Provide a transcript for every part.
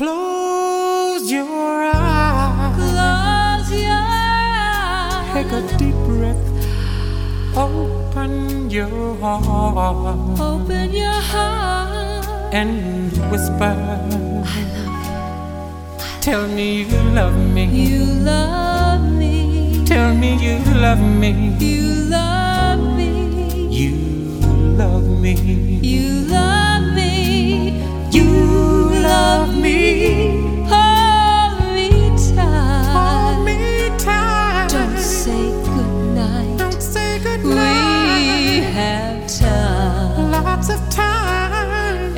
Close your eyes. Close your eyes. Take a deep breath. Open your heart Open your heart. and whisper. I love you. Tell me you love me. you. Love me. Tell me you love me. You love me. You love me. You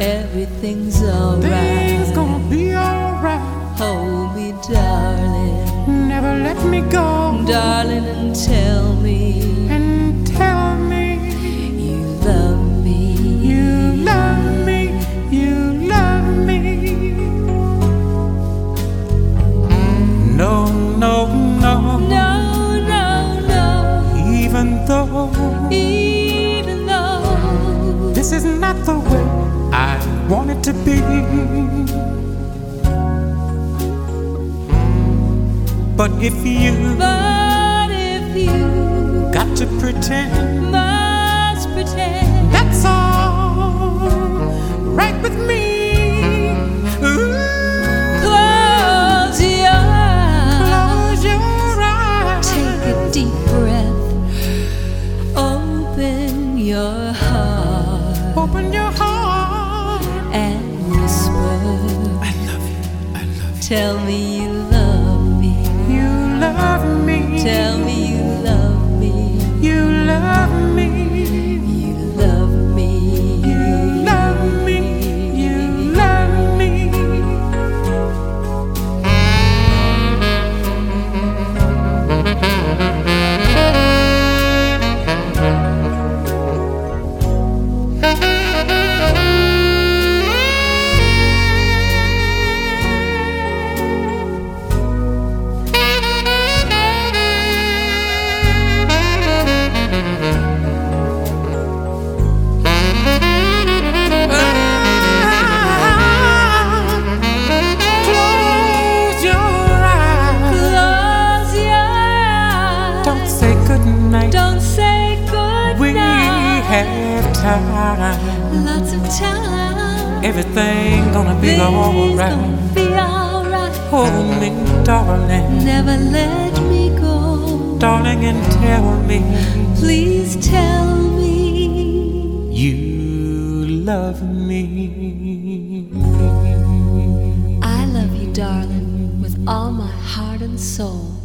Everything's Things alright. gonna be alright. Hold me, darling. Never let me go. Darling, and tell me And tell me you love me. you love me. You love me. No, no, no. No, no, no. Even though I want it to be. But if you But if you got to pretend must pretend that's all right with me. Close your eyes close your eyes. Take a deep breath Open your heart Open your heart. And whisper I love you. I love Tell me you Don't say goodnight. Don't say goodnight We have time. Lots of time Everything gonna be alright. gonna be alright Hold me, darling, Never let me go darling, and tell me Please tell me you love me. I love you, darling, with all my heart and soul.